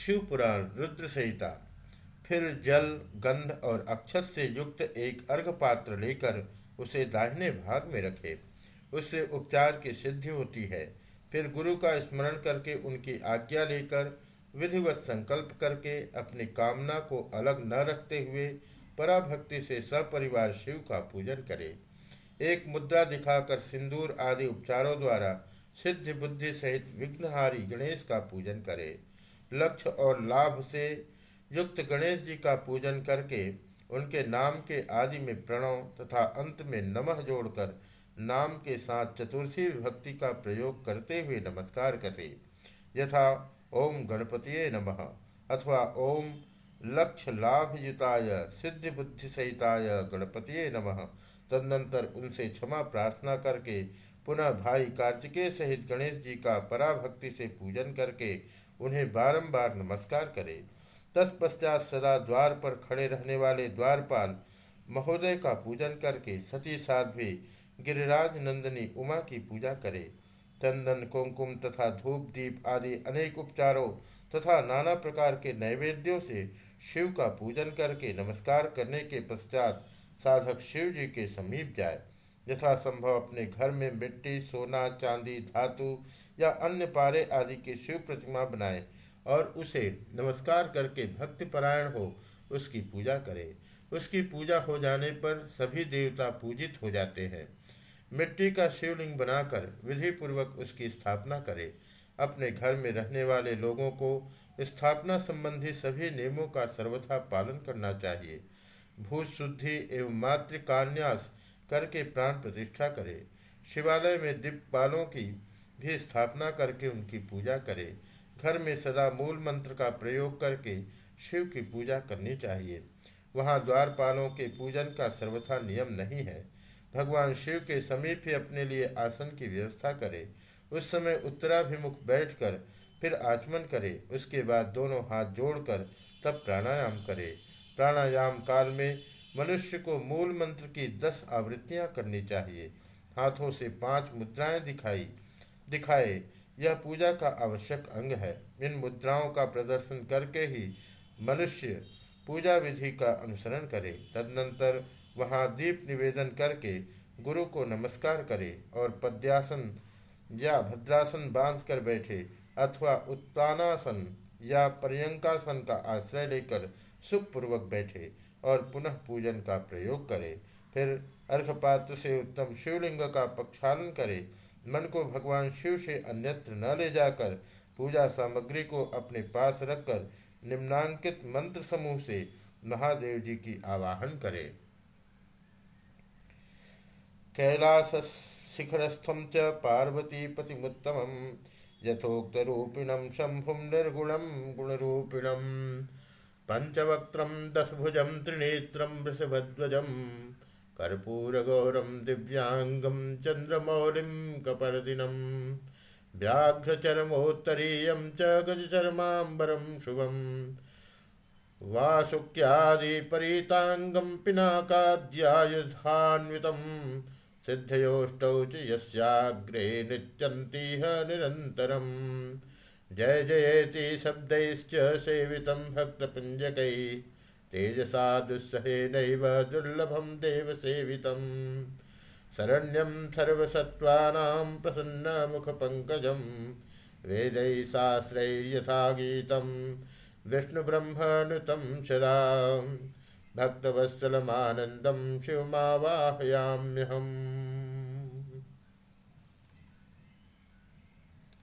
शिव पुराण रुद्र संहिता फिर जल, गंध और अक्षत से युक्त एक अर्घ पात्र लेकर उसे दाहिने भाग में रखे। उससे उपचार की सिद्धि होती है। फिर गुरु का स्मरण करके उनकी आज्ञा लेकर विधिवत संकल्प करके अपनी कामना को अलग न रखते हुए पराभक्ति से सपरिवार शिव का पूजन करे। एक मुद्रा दिखाकर सिंदूर आदि उपचारों द्वारा सिद्ध बुद्धि सहित विघ्नहारी गणेश का पूजन करे। लक्ष्य और लाभ से युक्त गणेश जी का पूजन करके उनके नाम के आदि में प्रणव तथा अंत में नमः जोड़कर नाम के साथ चतुर्थी विभक्ति का प्रयोग करते हुए नमस्कार करें। यथा ओम गणपतिये नमः अथवा ओम लक्ष्य लाभ युताय सिद्धि बुद्धि सहिताय गणपतिये नमः। तदनंतर उनसे क्षमा प्रार्थना करके पुनः भाई कार्तिकेय सहित गणेश जी का पराभक्ति से पूजन करके उन्हें बारंबार नमस्कार करे। तत्पश्चात सदा द्वार पर खड़े रहने वाले द्वारपाल महोदय का पूजन करके सती साध्वी, गिरिराज नंदनी, उमा की पूजा करे। चंदन, कुमकुम तथा धूप, दीप आदि अनेक उपचारों तथा नाना प्रकार के नैवेद्यों से शिव का पूजन करके नमस्कार करने के पश्चात साधक शिव जी के समीप जाए। यथासंभव अपने घर में मिट्टी, सोना, चांदी, धातु या अन्य पारे आदि की शिव प्रतिमा बनाए और उसे नमस्कार करके भक्तिपरायण हो, उसकी पूजा करे। उसकी पूजा हो जाने पर सभी देवता पूजित हो जाते हैं। मिट्टी का शिवलिंग बनाकर विधि पूर्वक उसकी स्थापना करे। अपने घर में रहने वाले लोगों को स्थापना संबंधी सभी नियमों का सर्वथा पालन करना चाहिए। भूत शुद्धि एवं मातृकान्यास करके प्राण प्रतिष्ठा करे। शिवालय में दीपपालों की भी स्थापना करके उनकी पूजा करे। घर में सदा मूल मंत्र का प्रयोग करके शिव की पूजा करनी चाहिए। वहाँ द्वारपालों के पूजन का सर्वथा नियम नहीं है। भगवान शिव के समीप ही अपने लिए आसन की व्यवस्था करे। उस समय उत्तराभिमुख बैठकर फिर आचमन करे। उसके बाद दोनों हाथ जोड़कर तब प्राणायाम करे। प्राणायाम काल में मनुष्य को मूल मंत्र की दस आवृत्तियाँ करनी चाहिए। हाथों से पाँच मुद्राएँ दिखाई। दिखाए, यह पूजा का आवश्यक अंग है। इन मुद्राओं का प्रदर्शन करके ही मनुष्य पूजा विधि का अनुसरण करे। तदनंतर वहाँ दीप निवेदन करके गुरु को नमस्कार करे और पद्यासन या भद्रासन बाँध कर बैठे अथवा उत्तानासन या पर्यंकासन का आश्रय लेकर सुखपूर्वक बैठे। और पुनः पूजन का प्रयोग करे। फिर अर्घपात्र से उत्तम शिवलिंग का प्रक्षालन करे। मन को भगवान शिव से अन्यत्र न ले जाकर पूजा सामग्री को अपने पास रखकर निम्नांकित मंत्र समूह से महादेव जी की आवाहन करे। कैलास शिखरस्थम च पार्वती पतिमुत्तम यथोक्तरूपिणम शंभुम निर्गुणम गुणरूपिणम। पंचवक्त्रम दशभुजम त्रिनेत्रम वृषभध्वजम कर्पूरगौरम दिव्यांगम चंद्रमौलिम कपर्दिनम व्याघ्रचरमोत्तरीयं च गजचर्माम्बरं शुभं वासुक्यादिपरीताङ्गं पिनाकाद्यायुधान्वितं सिद्धयोष्टौ च यस्याग्रे निरन्तरम् जय जयेति शब्दैश्च सेवितं भक्तपुञ्जकैः। तेजसा दुस्सहेनैव दुर्लभं देवसेवितं शरण्यं सर्वसत्त्वानां प्रसन्नमुखपङ्कजं वेदैः शास्त्रैर्यथा गीतं, विष्णुब्रह्मनुतं सदा। भक्तवत्सलमानन्दं शिवमावाहयाम्यहम्।